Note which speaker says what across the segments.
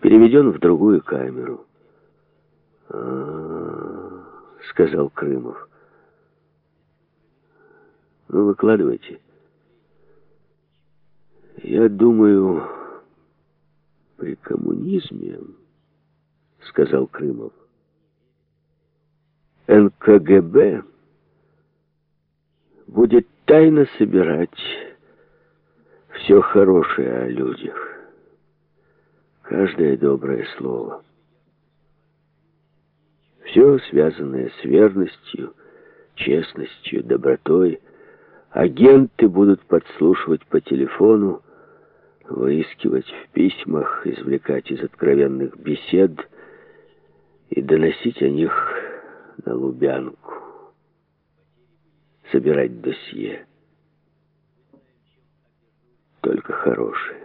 Speaker 1: переведен в другую камеру. А сказал Крымов. Ну, выкладывайте. Я думаю, при коммунизме, сказал Крымов, НКГБ будет тайно собирать все хорошее о людях. Каждое доброе слово. Все связанное с верностью, честностью, добротой. Агенты будут подслушивать по телефону, выискивать в письмах, извлекать из откровенных бесед и доносить о них на Лубянку. Собирать досье. Только хорошее.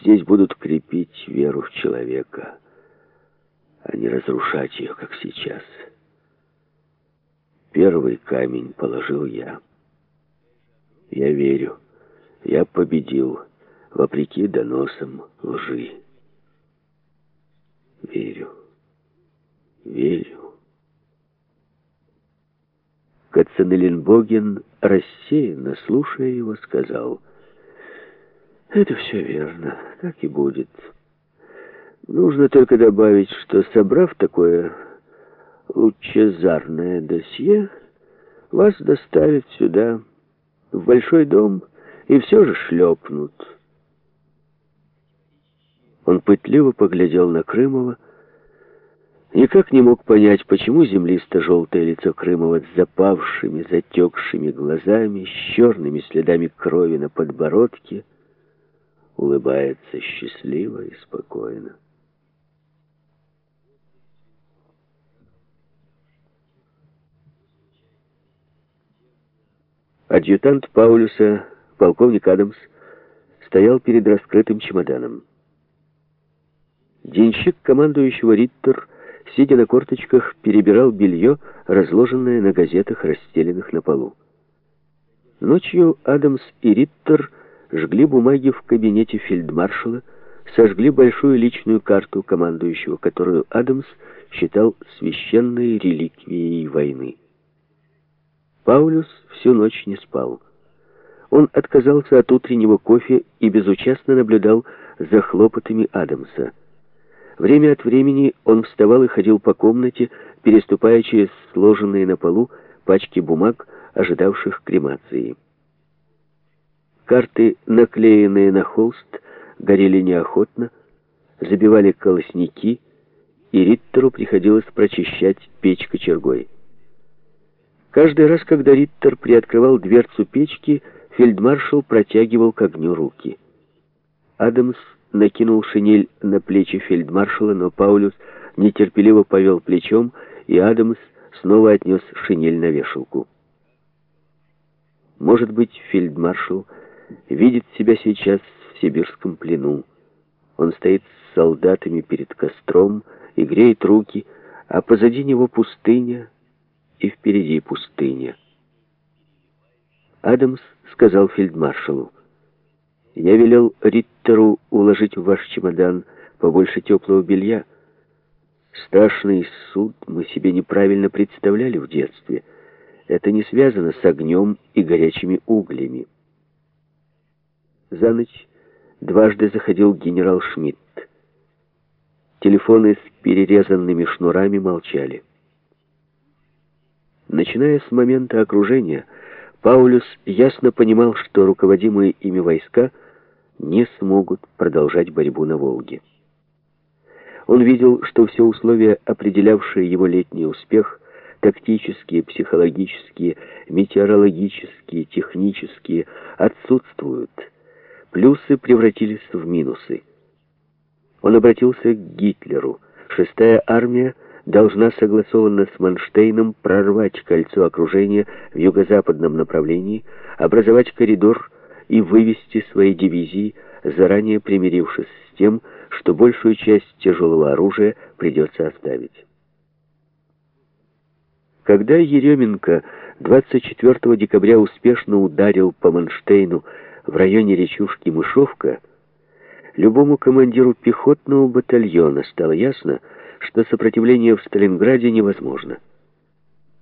Speaker 1: Здесь будут крепить веру в человека, а не разрушать ее, как сейчас. Первый камень положил я. Я верю. Я победил, вопреки доносам лжи. Верю. Верю. Кацанеленбоген, рассеянно слушая его, сказал, «Это все верно, так и будет. Нужно только добавить, что, собрав такое лучезарное досье, вас доставят сюда, в большой дом, и все же шлепнут». Он пытливо поглядел на Крымова, Никак не мог понять, почему землисто-желтое лицо Крымова с запавшими, затекшими глазами, с черными следами крови на подбородке улыбается счастливо и спокойно. Адъютант Паулюса, полковник Адамс, стоял перед раскрытым чемоданом. Денщик командующего Риттер сидя на корточках, перебирал белье, разложенное на газетах, расстеленных на полу. Ночью Адамс и Риттер жгли бумаги в кабинете фельдмаршала, сожгли большую личную карту командующего, которую Адамс считал священной реликвией войны. Паулюс всю ночь не спал. Он отказался от утреннего кофе и безучастно наблюдал за хлопотами Адамса. Время от времени он вставал и ходил по комнате, переступая через сложенные на полу пачки бумаг, ожидавших кремации. Карты, наклеенные на холст, горели неохотно, забивали колосники, и Риттеру приходилось прочищать печь кочергой. Каждый раз, когда Риттер приоткрывал дверцу печки, фельдмаршал протягивал к огню руки. Адамс накинул шинель на плечи фельдмаршала, но Паулюс нетерпеливо повел плечом, и Адамс снова отнес шинель на вешалку. Может быть, фельдмаршал видит себя сейчас в сибирском плену. Он стоит с солдатами перед костром и греет руки, а позади него пустыня и впереди пустыня. Адамс сказал фельдмаршалу, я велел Риттеру уложить в ваш чемодан побольше теплого белья. Страшный суд мы себе неправильно представляли в детстве. Это не связано с огнем и горячими углями. За ночь дважды заходил генерал Шмидт. Телефоны с перерезанными шнурами молчали. Начиная с момента окружения, Паулюс ясно понимал, что руководимые ими войска — не смогут продолжать борьбу на Волге. Он видел, что все условия, определявшие его летний успех, тактические, психологические, метеорологические, технические, отсутствуют. Плюсы превратились в минусы. Он обратился к Гитлеру. Шестая армия должна согласованно с Манштейном прорвать кольцо окружения в юго-западном направлении, образовать коридор и вывести свои дивизии, заранее примирившись с тем, что большую часть тяжелого оружия придется оставить. Когда Еременко 24 декабря успешно ударил по Манштейну в районе речушки Мышовка, Любому командиру пехотного батальона стало ясно, что сопротивление в Сталинграде невозможно.